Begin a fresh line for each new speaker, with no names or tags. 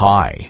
pie.